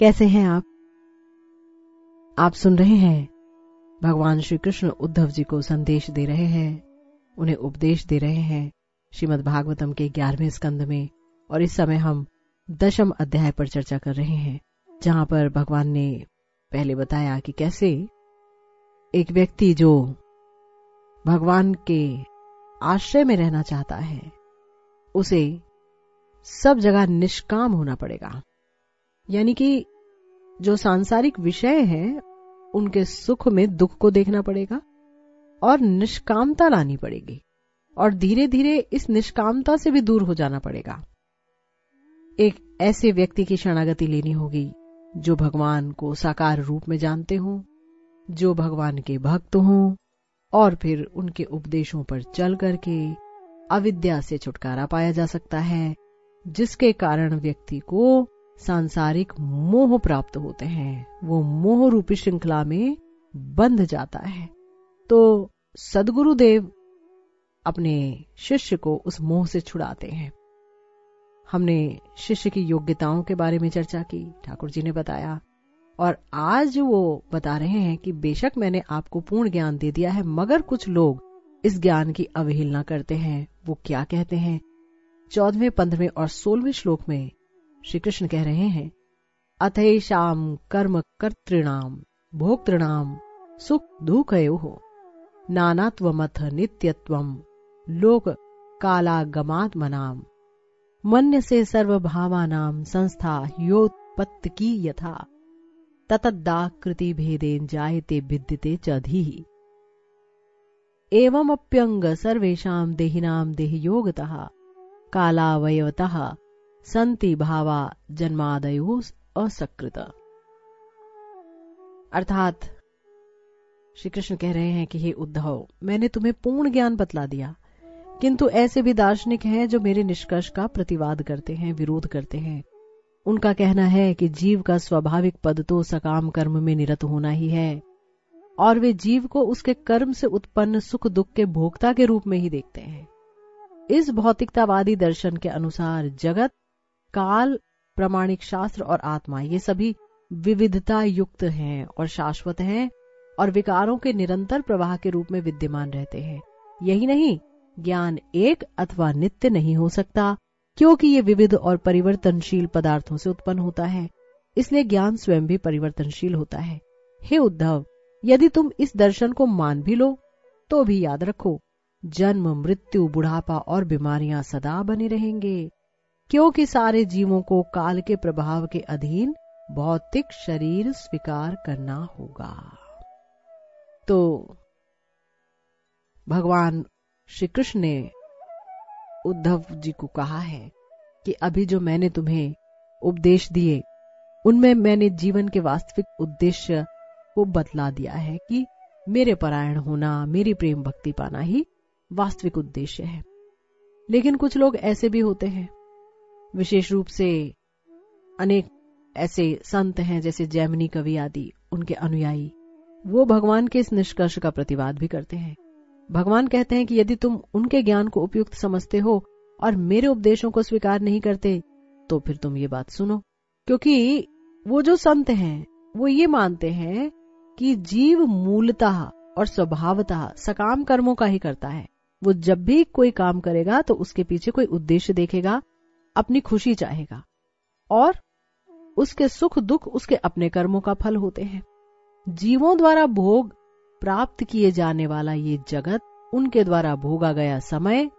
कैसे हैं आप? आप सुन रहे हैं। भगवान श्री कृष्ण उद्धव जी को संदेश दे रहे हैं, उन्हें उपदेश दे रहे हैं श्रीमद् भागवतम के ग्यारहवें स्कंद में, और इस समय हम दशम अध्याय पर चर्चा कर रहे हैं, जहाँ पर भगवान ने पहले बताया कि कैसे एक व्यक्ति जो भगवान के आश्रय में रहना चाहता है, उसे सब जगह निष्काम होना पड़ेगा। यानी कि जो सांसारिक विषय हैं, उनके सुख में दुख को देखना पड़ेगा और निष्कामता लानी पड़ेगी और धीरे धीरे इस निष्कामता से भी दूर हो जाना पड़ेगा। एक ऐसे व्यक्ति की शरणागति लेनी होगी जो भगवान को साकार रूप में जानते हों, जो भगवान के भक्त हों और फिर उनके उपदेशों पर चल करके अविद्या से छुटकारा पाया जा सकता है, जिसके कारण व्यक्ति को सांसारिक मोह प्राप्त होते हैं। वो मोह रूपी श्रृंखला में बंध जाता है। तो सदगुरुदेव अपने शिष्य को उस मोह से छुड़ाते हैं। हमने शिष्य की योग्यताओं के बारे में चर्चा की, ठाकुर जी ने बताया। और आज वो बता रहे हैं कि बेशक मैंने आपको पूर्ण ज्ञान दे दिया है, मगर कुछ लोग इस ज्ञान की अवहेलना करते हैं। वो क्या कहते हैं? चौदहवें, पंद्रहवें और सोलहवें श्लोक में श्री कृष्ण कह रहे हैं अथेशाम कर्म कर्तृणाम, भोक्तृणाम, सुख दुख हो नानात्वमथ नित्यत्वम, लोक कालागमात्मनाम। मन्य से सर्वभावानाम संस्था योत्पत्ति की यथा ततदाकृति भेदेन जायते विद्यते चधी एवमप्यंग सर्वेषां देहिनां देहयोगतः, कालावयवतः संति भावा जन्मादयो असकृत। अर्थात श्री कृष्ण कह रहे हैं कि हे उद्धव, मैंने तुम्हें पूर्ण ज्ञान बतला दिया। किंतु ऐसे भी दार्शनिक हैं जो मेरे निष्कर्ष का प्रतिवाद करते हैं, विरोध करते हैं। उनका कहना है कि जीव का स्वाभाविक पद तो सकाम कर्म में निरत होना ही है, और वे जीव को उसके कर्म से उत्पन्न सुख दुख के भोक्ता के रूप में ही देखते हैं। इस भौतिकतावादी दर्शन के अनुसार जगत काल, प्रमाणिक शास्त्र और आत्मा, ये सभी विविधता युक्त हैं और शाश्वत हैं और विकारों के निरंतर प्रवाह के रूप में विद्यमान रहते हैं। यही नहीं, ज्ञान एक अथवा नित्य नहीं हो सकता, क्योंकि ये विविध और परिवर्तनशील पदार्थों से उत्पन्न होता है। इसलिए ज्ञान स्वयं भी परिवर्तनशील होता है। हे उद्धव, यदि तुम इस दर्शन को मान भी लो तो भी याद रखो, जन्म, मृत्यु, बुढ़ापा और बीमारियाँ सदा बने रहेंगे। क्योंकि सारे जीवों को काल के प्रभाव के अधीन भौतिक शरीर स्वीकार करना होगा। तो भगवान श्री कृष्ण ने उद्धव जी को कहा है कि अभी जो मैंने तुम्हें उपदेश दिए, उनमें मैंने जीवन के वास्तविक उद्देश्य को बतला दिया है कि मेरे परायण होना, मेरी प्रेम भक्ति पाना ही वास्तविक उद्देश्य है। लेकिन कुछ लोग ऐसे भी होते हैं विशेष रूप से अनेक ऐसे संत हैं जैसे जैमिनी कवि आदि, उनके अनुयायी। वो भगवान के इस निष्कर्ष का प्रतिवाद भी करते हैं। भगवान कहते हैं कि यदि तुम उनके ज्ञान को उपयुक्त समझते हो और मेरे उपदेशों को स्वीकार नहीं करते तो फिर तुम ये बात सुनो। क्योंकि वो जो संत हैं, वो ये मानते हैं कि जीव मूलतः और स्वभावतः सकाम कर्मों का ही करता है। वो जब भी कोई काम करेगा तो उसके पीछे कोई उद्देश्य देखेगा अपनी खुशी चाहेगा और उसके सुख दुख उसके अपने कर्मों का फल होते हैं। जीवों द्वारा भोग प्राप्त किए जाने वाला ये जगत उनके द्वारा भोगा गया समय,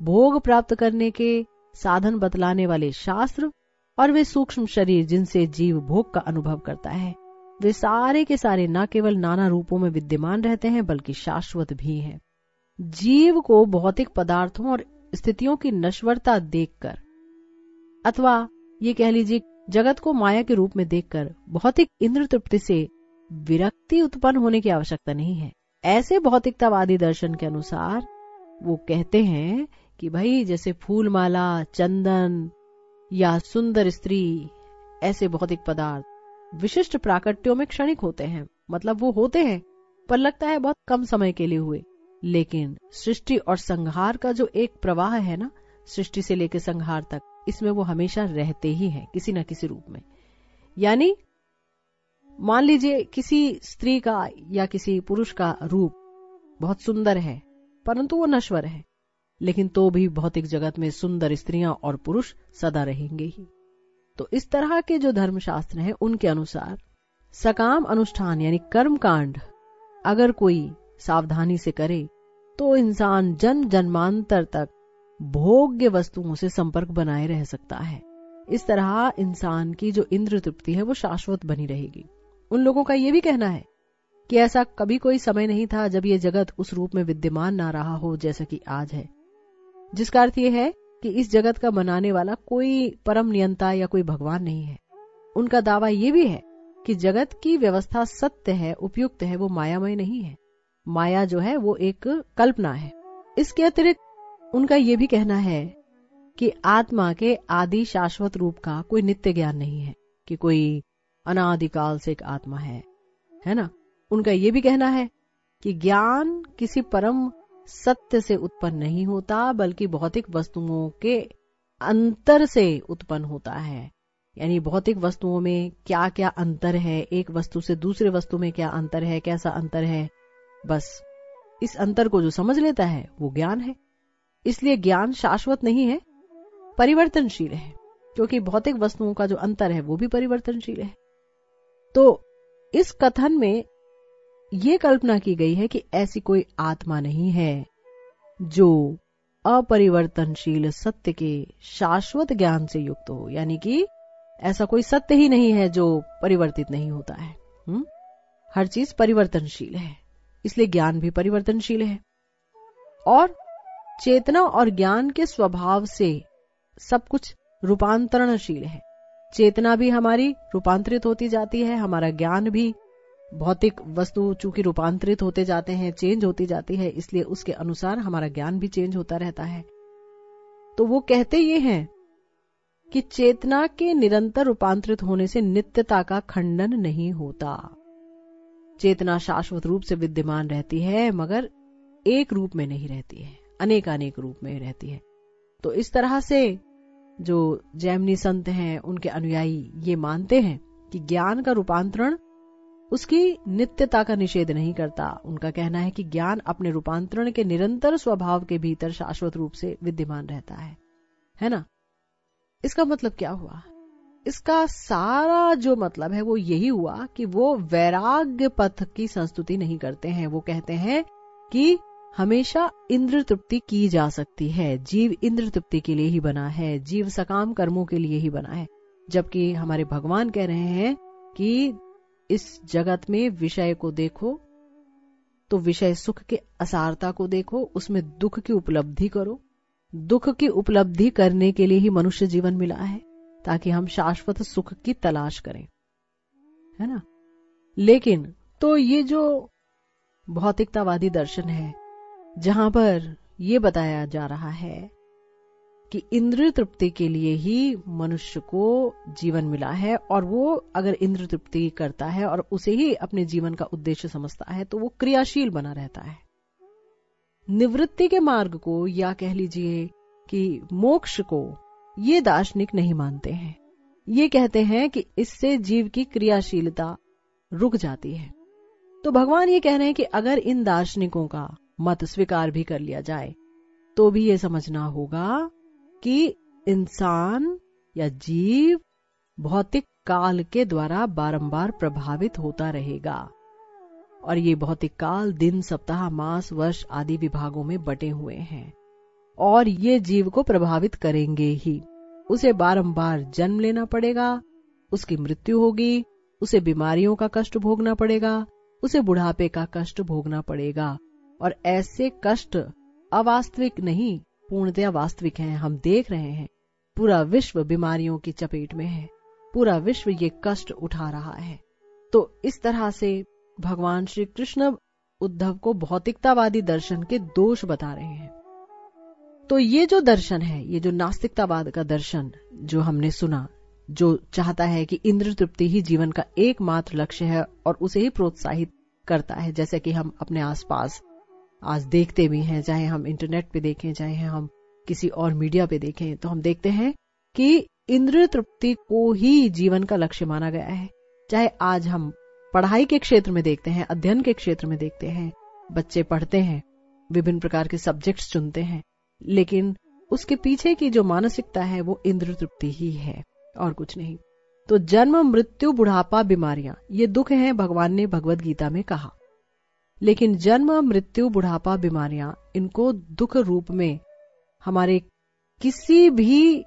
भोग प्राप्त करने के साधन बतलाने वाले शास्त्र और वे सूक्ष्म शरीर जिनसे जीव भोग का अनुभव करता है, वे सारे के सारे न केवल नाना रूपों में विद्यमान रहते हैं, बल्कि शाश्वत भी हैं। जीव को भौतिक पदार्थों और स्थितियों की नश्वरता देखकर अथवा, ये कह लीजिए, जगत को माया के रूप में देखकर भौतिक इंद्र तृप्ति से विरक्ति उत्पन्न होने की आवश्यकता नहीं है। ऐसे भौतिकतावादी दर्शन के अनुसार, वो कहते हैं कि भाई, जैसे फूल माला चंदन या सुंदर स्त्री, ऐसे भौतिक पदार्थ विशिष्ट प्राकट्यों में क्षणिक होते हैं। मतलब वो होते हैं, पर लगता है बहुत कम समय के लिए हुए। लेकिन सृष्टि और संहार का जो एक प्रवाह है ना, सृष्टि से लेकर संहार तक इसमें वो हमेशा रहते ही हैं, किसी न किसी रूप में। यानी, मान लीजिए किसी स्त्री का या किसी पुरुष का रूप बहुत सुंदर है, परंतु वो नश्वर है, लेकिन तो भी भौतिक जगत में सुंदर स्त्रियाँ और पुरुष सदा रहेंगे ही। तो इस तरह के जो धर्मशास्त्र हैं, उनके अनुसार, सकाम अनुष्ठान यानी कर्म कांड अगर कोई सावधानी से करे तो इंसान जन्म जन्मांतर तक भोग्य वस्तुओं से संपर्क बनाए रह सकता है। इस तरह इंसान की जो इंद्र तृप्ति है, वो शाश्वत बनी रहेगी। उन लोगों का ये भी कहना है कि ऐसा कभी कोई समय नहीं था जब ये जगत उस रूप में विद्यमान ना रहा हो जैसा कि आज है। जिसका अर्थ यह है कि इस जगत का बनाने वाला कोई परम नियंता या कोई भगवान नहीं है। उनका दावा ये भी है कि जगत की व्यवस्था सत्य है, उपयुक्त है, वो मायामय नहीं है। माया जो है, वो एक कल्पना है। इसके अतिरिक्त उनका ये भी कहना है कि आत्मा के आदि शाश्वत रूप का कोई नित्य ज्ञान नहीं है, कि कोई अनादिकाल से एक आत्मा है। है ना? उनका ये भी कहना है कि ज्ञान किसी परम सत्य से उत्पन्न नहीं होता, बल्कि भौतिक वस्तुओं के अंतर से उत्पन्न होता है। यानी भौतिक वस्तुओं में क्या क्या अंतर है? एक वस्तु से दूसरे वस्तु में क्या अंतर है? कैसा अंतर है? बस, इस अंतर को जो समझ लेता है, वो ज्ञान है। इसलिए ज्ञान शाश्वत नहीं है, परिवर्तनशील है, क्योंकि भौतिक वस्तुओं का जो अंतर है वो भी परिवर्तनशील है। तो इस कथन में ये कल्पना की गई है कि ऐसी कोई आत्मा नहीं है जो अपरिवर्तनशील सत्य के शाश्वत ज्ञान से युक्त हो, यानी कि ऐसा कोई सत्य ही नहीं है जो परिवर्तित नहीं होता है। हुँ? हर चीज़ परिवर्तनशील है, इसलिए ज्ञान भी परिवर्तनशील है। और चेतना और ज्ञान के स्वभाव से सब कुछ रूपांतरणशील है। चेतना भी हमारी रूपांतरित होती जाती है, हमारा ज्ञान भी भौतिक वस्तु चूँकि रूपांतरित होते जाते हैं चेंज होती जाती है, इसलिए उसके अनुसार हमारा ज्ञान भी चेंज होता रहता है। तो वो कहते ये हैं कि चेतना के निरंतर रूपांतरित होने से नित्यता का खंडन नहीं होता। चेतना शाश्वत रूप से विद्यमान रहती है, मगर एक रूप में नहीं रहती है। अनेक अनेक रूप में रहती है। तो इस तरह से जो जैमनी संत हैं, उनके अनुयायी ये मानते हैं कि ज्ञान का रूपांतरण उसकी नित्यता का निषेध नहीं करता। उनका कहना है कि ज्ञान अपने रूपांतरण के निरंतर स्वभाव के भीतर शाश्वत रूप से विद्यमान रहता है। है ना? इसका मतलब क्या हुआ? इसका सारा जो मतलब है वो यही हुआ कि वो वैराग्य पथ की संस्तुति नहीं करते हैं। वो कहते हैं कि हमेशा इंद्र तृप्ति की जा सकती है। जीव इंद्र तृप्ति के लिए ही बना है। जीव सकाम कर्मों के लिए ही बना है। जबकि हमारे भगवान कह रहे हैं कि इस जगत में विषय को देखो तो विषय सुख के असारता को देखो, उसमें दुख की उपलब्धि करो। दुख की उपलब्धि करने के लिए ही मनुष्य जीवन मिला है, ताकि हम शाश्वत सुख की तलाश करें। है ना? लेकिन तो ये जो भौतिकतावादी दर्शन है जहाँ पर ये बताया जा रहा है कि इंद्र तृप्ति के लिए ही मनुष्य को जीवन मिला है और वो अगर इंद्र तृप्ति करता है और उसे ही अपने जीवन का उद्देश्य समझता है तो वो क्रियाशील बना रहता है। निवृत्ति के मार्ग को, या कह लीजिए कि मोक्ष को, ये दार्शनिक नहीं मानते हैं। ये कहते हैं कि इससे जीव की क्रियाशीलता रुक जाती है। तो भगवान ये कह रहे हैं कि अगर इन दार्शनिकों का मत स्वीकार भी कर लिया जाए। तो भी ये समझना होगा कि इंसान या जीव भौतिक काल के द्वारा बारंबार प्रभावित होता रहेगा। और ये भौतिक काल, दिन, सप्ताह, मास, वर्ष आदि विभागों में बटे हुए हैं। और ये जीव को प्रभावित करेंगे ही। उसे बारंबार जन्म लेना पड़ेगा, उसकी मृत्यु होगी, उसे बीमारियों का कष्ट भोगना पड़ेगा, उसे बुढ़ापे का कष्ट भोगना पड़ेगा। और ऐसे कष्ट अवास्तविक नहीं पूर्णतया वास्तविक हैं, हम देख रहे हैं। पूरा विश्व बीमारियों की चपेट में है। पूरा विश्व ये कष्ट उठा रहा है। तो इस तरह से भगवान श्री कृष्ण उद्धव को भौतिकतावादी दर्शन के दोष बता रहे हैं। तो ये जो दर्शन है, ये जो नास्तिकतावाद का दर्शन जो हमने सुना, जो चाहता है कि इंद्र तृप्ति ही जीवन का एकमात्र लक्ष्य है और उसे ही प्रोत्साहित करता है, जैसे कि हम अपने आसपास आज देखते भी हैं, चाहे हम इंटरनेट पे देखें, चाहे हम किसी और मीडिया पे देखें तो हम देखते हैं कि इंद्रिय तृप्ति को ही जीवन का लक्ष्य माना गया है। चाहे आज हम पढ़ाई के क्षेत्र में देखते हैं, अध्ययन के क्षेत्र में देखते हैं, बच्चे पढ़ते हैं, विभिन्न प्रकार के सब्जेक्ट्स चुनते हैं, लेकिन उसके पीछे की जो मानसिकता है, वो इंद्र तृप्ति ही है, और कुछ नहीं। तो जन्म, मृत्यु, बुढ़ापा, बीमारियाँ, ये दुख हैं भगवान ने भगवत गीता में कहा। लेकिन जन्म, मृत्यु, बुढ़ापा, बीमारियाँ, इनको दुख रूप में हमारे किसी भी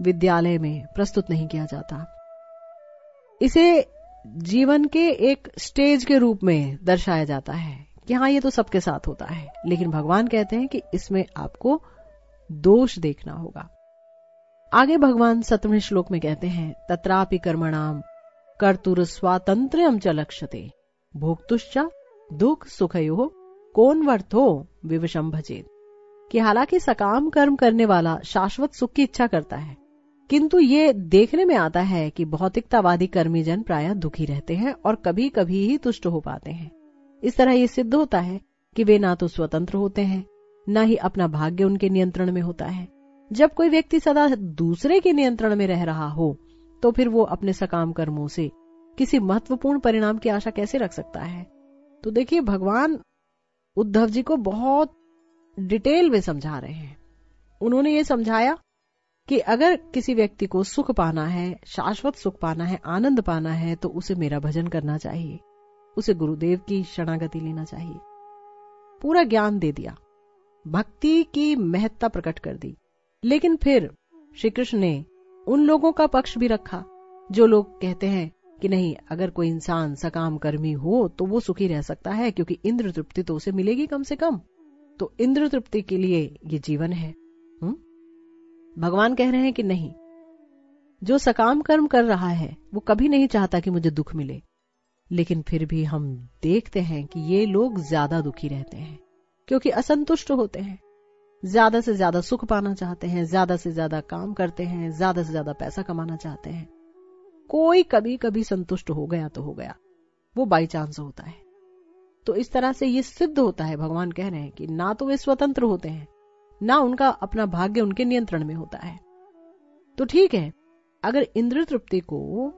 विद्यालय में प्रस्तुत नहीं किया जाता। इसे जीवन के एक स्टेज के रूप में दर्शाया जाता है कि हाँ ये तो सबके साथ होता है, लेकिन भगवान कहते हैं कि इसमें आपको दोष देखना होगा। आगे भगवान सतवें श्लोक में कहते हैं, तत्रापि कर्मणाम कर्तुर स्वातंत्र च लक्ष्यते, भोक्तुश्च दुख सुखयो कौन वर्थो विवशम भजेत। कि हालाँकि सकाम कर्म करने वाला शाश्वत सुख की इच्छा करता है, किंतु ये देखने में आता है कि भौतिकतावादी कर्मी जन प्राय दुखी रहते हैं और कभी कभी ही तुष्ट हो पाते हैं। इस तरह ये सिद्ध होता है कि वे ना तो स्वतंत्र होते हैं, न ही अपना भाग्य उनके नियंत्रण में होता है। जब कोई व्यक्ति सदा दूसरे के नियंत्रण में रह रहा हो तो फिर वो अपने सकाम कर्मों से किसी महत्वपूर्ण परिणाम की आशा कैसे रख सकता है? तो देखिए, भगवान उद्धव जी को बहुत डिटेल में समझा रहे हैं। उन्होंने ये समझाया कि अगर किसी व्यक्ति को सुख पाना है, शाश्वत सुख पाना है, आनंद पाना है तो उसे मेरा भजन करना चाहिए। उसे गुरुदेव की शरणागति लेना चाहिए। पूरा ज्ञान दे दिया। भक्ति की महत्ता प्रकट कर दी। लेकिन फिर श्री कृष्ण ने उन लोगों का पक्ष भी रखा, जो लोग कहते हैं कि नहीं, अगर कोई इंसान सकाम कर्मी हो तो वो सुखी रह सकता है, क्योंकि इंद्र तृप्ति तो उसे मिलेगी कम से कम। तो इंद्र तृप्ति के लिए ये जीवन है। हुँ? भगवान कह रहे हैं कि नहीं। जो सकाम कर्म कर रहा है, वो कभी नहीं चाहता कि मुझे दुख मिले। लेकिन फिर भी हम देखते हैं कि ये लोग ज़्यादा दुखी रहते हैं, क्योंकि असंतुष्ट होते हैं। ज़्यादा से ज़्यादा सुख पाना चाहते हैं, ज़्यादा से ज़्यादा काम करते हैं, ज़्यादा से ज़्यादा पैसा कमाना चाहते हैं। कोई कभी कभी संतुष्ट हो गया तो हो गया। वो बाई चांस होता है। तो इस तरह से ये सिद्ध होता है, भगवान कह रहे हैं कि ना तो वे स्वतंत्र होते हैं, ना उनका अपना भाग्य उनके नियंत्रण में होता है। तो ठीक है, अगर इंद्र तृप्ति को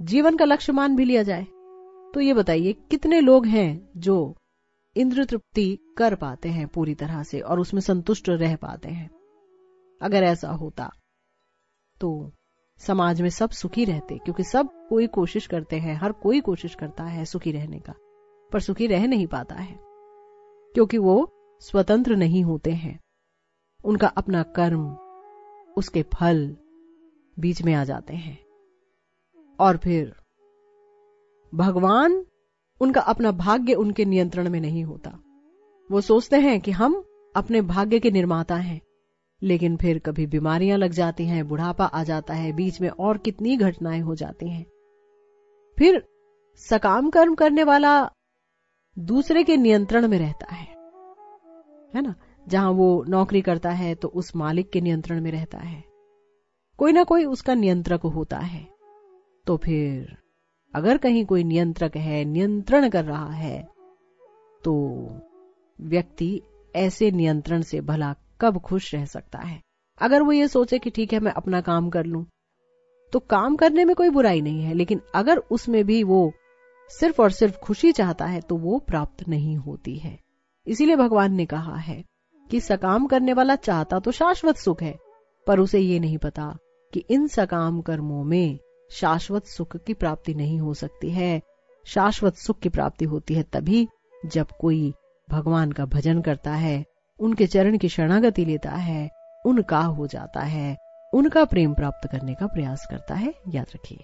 जीवन का लक्ष्य मान भी लिया जाए तो ये बताइए कितने लोग हैं जो इंद्र तृप्ति कर पाते हैं पूरी तरह से और उसमें संतुष्ट रह पाते हैं? अगर ऐसा होता तो समाज में सब सुखी रहते क्योंकि सब कोई कोशिश करते हैं, हर कोई कोशिश करता है सुखी रहने का, पर सुखी रह नहीं पाता है, क्योंकि वो स्वतंत्र नहीं होते हैं। उनका अपना कर्म, उसके फल बीच में आ जाते हैं। और फिर, भगवान उनका अपना भाग्य उनके नियंत्रण में नहीं होता। वो सोचते हैं कि हम अपने भाग्य के निर्माता हैं। लेकिन फिर कभी बीमारियाँ लग जाती हैं, बुढ़ापा आ जाता है, बीच में और कितनी घटनाएँ हो जाती हैं। फिर सकाम कर्म करने वाला दूसरे के नियंत्रण में रहता है। है ना? जहाँ वो नौकरी करता है तो उस मालिक के नियंत्रण में रहता है। कोई ना कोई उसका नियंत्रक होता है। तो फिर अगर कहीं कोई नियंत्रक है, नियंत्रण कर रहा है तो व्यक्ति ऐसे नियंत्रण से भला कब खुश रह सकता है? अगर वो ये सोचे कि ठीक है, मैं अपना काम कर लूँ तो काम करने में कोई बुराई नहीं है, लेकिन अगर उसमें भी वो सिर्फ़ और सिर्फ़ खुशी चाहता है तो वो प्राप्त नहीं होती है। इसीलिए भगवान ने कहा है कि सकाम करने वाला चाहता तो शाश्वत सुख है, पर उसे ये नहीं पता कि इन सकाम कर्मों में शाश्वत सुख की प्राप्ति नहीं हो सकती है। शाश्वत सुख की प्राप्ति होती है तभी जब कोई भगवान का भजन करता है उनके चरण की शरणागति लेता है, उनका हो जाता है, उनका प्रेम प्राप्त करने का प्रयास करता है। याद रखिए।